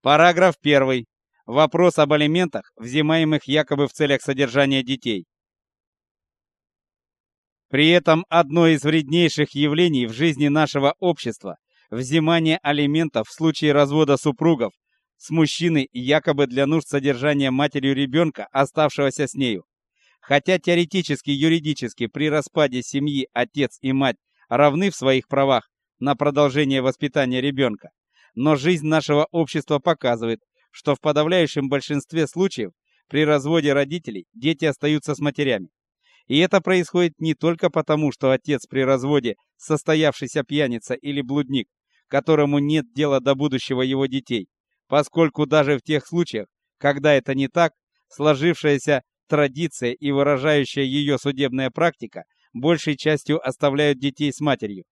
Параграф 1. Вопрос об алиментах, взимаемых якобы в целях содержания детей. При этом одно из вреднейших явлений в жизни нашего общества взимание алиментов в случае развода супругов с мужчиной якобы для нужд содержания матерью ребенка, оставшегося с нею. Хотя теоретически юридически при распаде семьи отец и мать равны в своих правах на продолжение воспитания ребенка, но жизнь нашего общества показывает, что в подавляющем большинстве случаев при разводе родителей дети остаются с матерями. И это происходит не только потому, что отец при разводе состоявшийся пьяница или блудник, которому нет дела до будущего его детей, поскольку даже в тех случаях, когда это не так, сложившаяся традиция и выражающая ее судебная практика большей частью оставляют детей с матерью.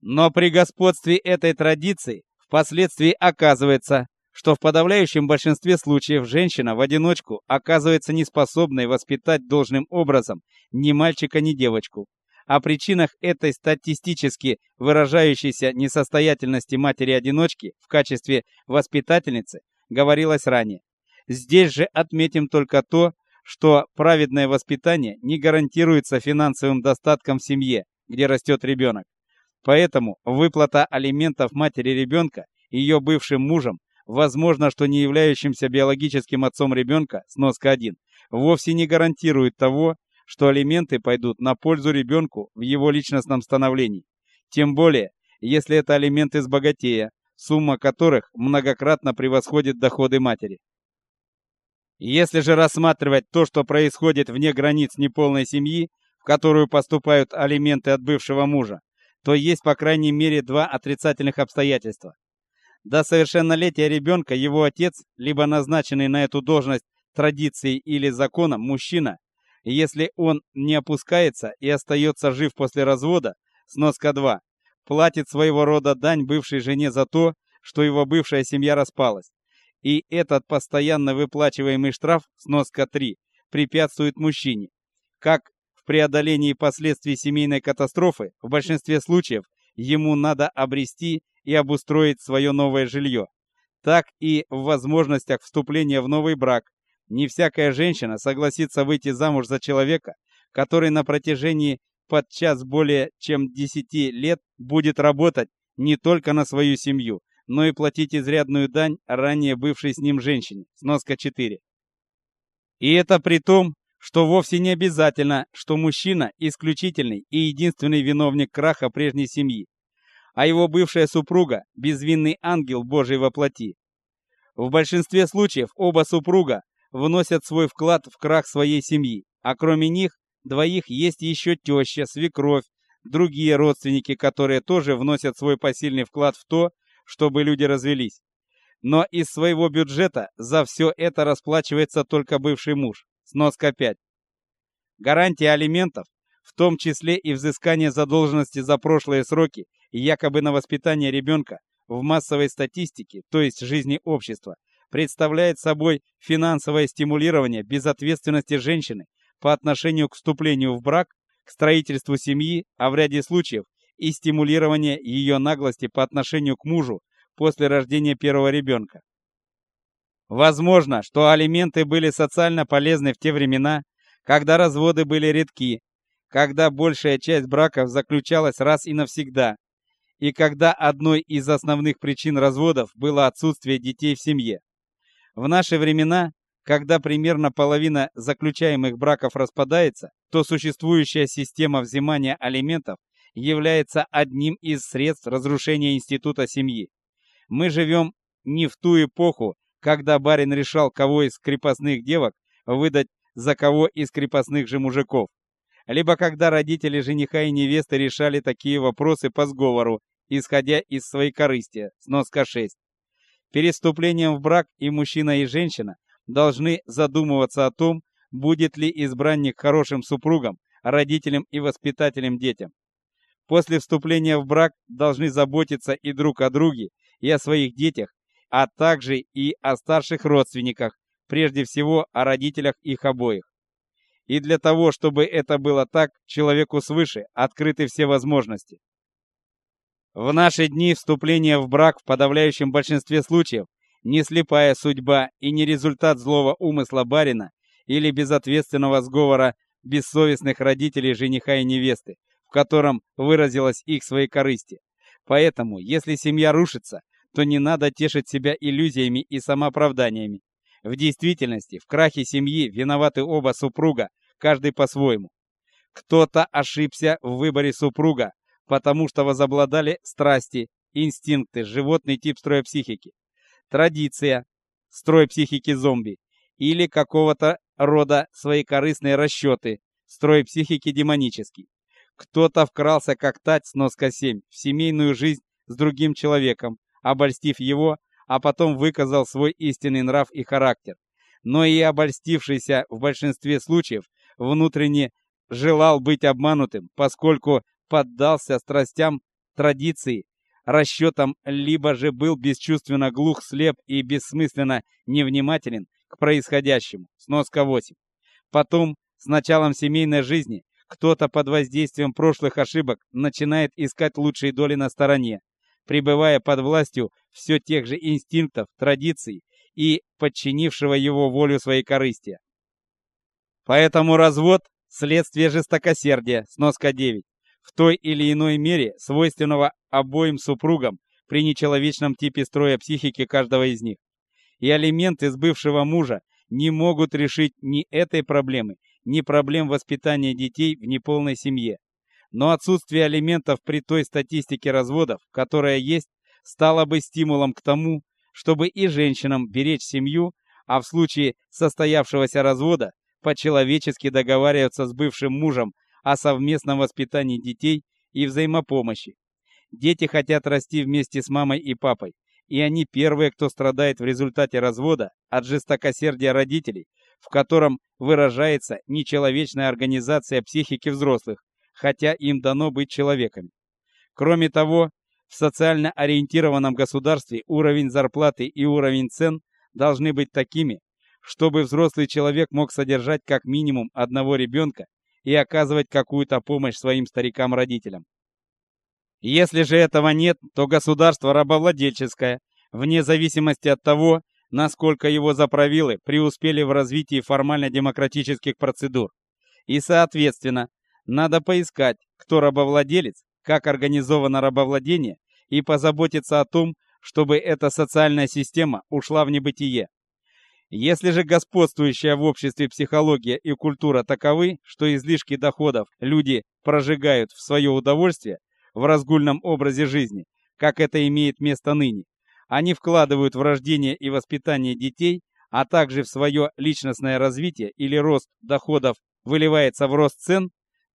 Но при господстве этой традиции впоследствии оказывается, что в подавляющем большинстве случаев женщина в одиночку оказывается неспособной воспитать должным образом ни мальчика, ни девочку. О причинах этой статистически выражающейся несостоятельности матери-одиночки в качестве воспитательницы говорилось ранее. Здесь же отметим только то, что праведное воспитание не гарантируется финансовым достатком в семье, где растет ребенок. Поэтому выплата алиментов матери ребенка ее бывшим мужем, возможно, что не являющимся биологическим отцом ребенка, сноска 1, вовсе не гарантирует того, что алименты пойдут на пользу ребенку в его личностном становлении. Тем более, если это алименты с богатея, сумма которых многократно превосходит доходы матери. Если же рассматривать то, что происходит вне границ неполной семьи, в которую поступают алименты от бывшего мужа, то есть по крайней мере два отрицательных обстоятельства. До совершеннолетия ребенка его отец, либо назначенный на эту должность традицией или законом мужчина, если он не опускается и остается жив после развода, сноска 2, платит своего рода дань бывшей жене за то, что его бывшая семья распалась. И этот постоянно выплачиваемый штраф, сноска 3, препятствует мужчине, как в преодолении последствий семейной катастрофы, в большинстве случаев ему надо обрести и обустроить свое новое жилье, так и в возможностях вступления в новый брак, не всякая женщина согласится выйти замуж за человека, который на протяжении подчас более чем 10 лет будет работать не только на свою семью, но и платить изрядную дань ранее бывшей с ним женщине. Сноска 4. И это при том, что вовсе не обязательно, что мужчина исключительный и единственный виновник краха прежней семьи, а его бывшая супруга безвинный ангел Божий во плоти. В большинстве случаев оба супруга вносят свой вклад в крах своей семьи, а кроме них двоих есть еще теща, свекровь, другие родственники, которые тоже вносят свой посильный вклад в то, чтобы люди развелись. Но из своего бюджета за все это расплачивается только бывший муж. Сноска 5. Гарантия алиментов, в том числе и взыскание задолженности за прошлые сроки и якобы на воспитание ребенка в массовой статистике, то есть жизни общества, представляет собой финансовое стимулирование безответственности женщины по отношению к вступлению в брак, к строительству семьи, а в ряде случаев и стимулирование ее наглости по отношению к мужу после рождения первого ребенка. Возможно, что алименты были социально полезны в те времена, когда разводы были редки, когда большая часть браков заключалась раз и навсегда, и когда одной из основных причин разводов было отсутствие детей в семье. В наши времена, когда примерно половина заключаемых браков распадается, то существующая система взимания алиментов является одним из средств разрушения института семьи. Мы живем не в ту эпоху, когда барин решал, кого из крепостных девок выдать за кого из крепостных же мужиков, либо когда родители жениха и невесты решали такие вопросы по сговору, исходя из своей корысти. Сноска 6. Перед вступлением в брак и мужчина, и женщина должны задумываться о том, будет ли избранник хорошим супругом, родителем и воспитателем детям. После вступления в брак должны заботиться и друг о друге, и о своих детях, а также и о старших родственниках, прежде всего о родителях их обоих. И для того, чтобы это было так, человеку свыше открыты все возможности. В наши дни вступление в брак в подавляющем большинстве случаев Не слепая судьба и не результат злого умысла барина или безответственного сговора бессовестных родителей жениха и невесты, в котором выразилось их своекорыстие. Поэтому, если семья рушится, то не надо тешить себя иллюзиями и самооправданиями. В действительности, в крахе семьи виноваты оба супруга, каждый по-своему. Кто-то ошибся в выборе супруга, потому что возобладали страсти, инстинкты, животный тип строя психики, традиция, строй психики зомби или какого-то рода свои корыстные расчеты, строй психики демонический. Кто-то вкрался как тать сноска 7 в семейную жизнь с другим человеком, обольстив его, а потом выказал свой истинный нрав и характер. Но и обольстившийся в большинстве случаев внутренне желал быть обманутым, поскольку поддался страстям традиции, расчетам, либо же был бесчувственно глух, слеп и бессмысленно невнимателен к происходящему. Сноска 8. Потом, с началом семейной жизни, кто-то под воздействием прошлых ошибок начинает искать лучшие доли на стороне, пребывая под властью все тех же инстинктов, традиций и подчинившего его волю своей корысти. Поэтому развод следствие жестокосердия. Сноска 9. В той или иной мере свойственного обоим супругам при нечеловечном типе строя психики каждого из них и алименты с бывшего мужа не могут решить ни этой проблемы, ни проблем воспитания детей в неполной семье. Но отсутствие алиментов при той статистике разводов, которая есть, стало бы стимулом к тому, чтобы и женщинам беречь семью, а в случае состоявшегося развода по-человечески договариваться с бывшим мужем о совместном воспитании детей и взаимопомощи. Дети хотят расти вместе с мамой и папой, и они первые, кто страдает в результате развода от жестокосердия родителей, в котором выражается нечеловечная организация психики взрослых, хотя им дано быть человеками. Кроме того, в социально ориентированном государстве уровень зарплаты и уровень цен должны быть такими, чтобы взрослый человек мог содержать как минимум одного ребенка и оказывать какую-то помощь своим старикам-родителям. Если же этого нет, то государство рабовладельческое, вне зависимости от того, насколько его заправилы преуспели в развитии формально-демократических процедур. И, соответственно, надо поискать, кто рабовладелец, как организовано рабовладение, и позаботиться о том, чтобы эта социальная система ушла в небытие. Если же господствующая в обществе психология и культура таковы, что излишки доходов люди прожигают в свое удовольствие, в разгульном образе жизни, как это имеет место ныне. Они вкладывают в рождение и воспитание детей, а также в свое личностное развитие или рост доходов выливается в рост цен,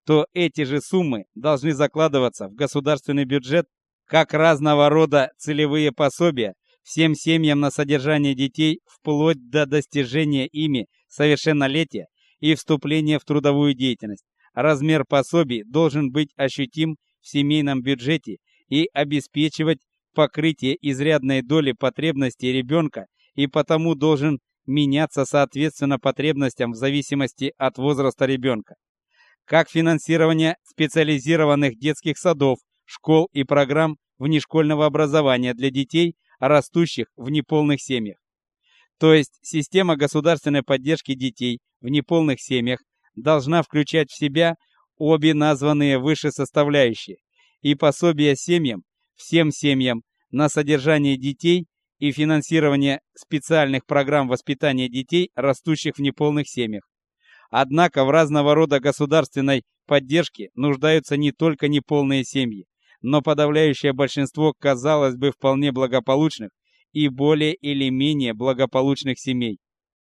то эти же суммы должны закладываться в государственный бюджет как разного рода целевые пособия всем семьям на содержание детей вплоть до достижения ими совершеннолетия и вступления в трудовую деятельность. Размер пособий должен быть ощутим в семейном бюджете и обеспечивать покрытие изрядной доли потребностей ребенка и потому должен меняться соответственно потребностям в зависимости от возраста ребенка. Как финансирование специализированных детских садов, школ и программ внешкольного образования для детей, растущих в неполных семьях. То есть система государственной поддержки детей в неполных семьях должна включать в себя обе названные выше составляющие и пособия семьям, всем семьям на содержание детей и финансирование специальных программ воспитания детей, растущих в неполных семьях. Однако в разного рода государственной поддержке нуждаются не только неполные семьи, но подавляющее большинство, казалось бы, вполне благополучных и более или менее благополучных семей.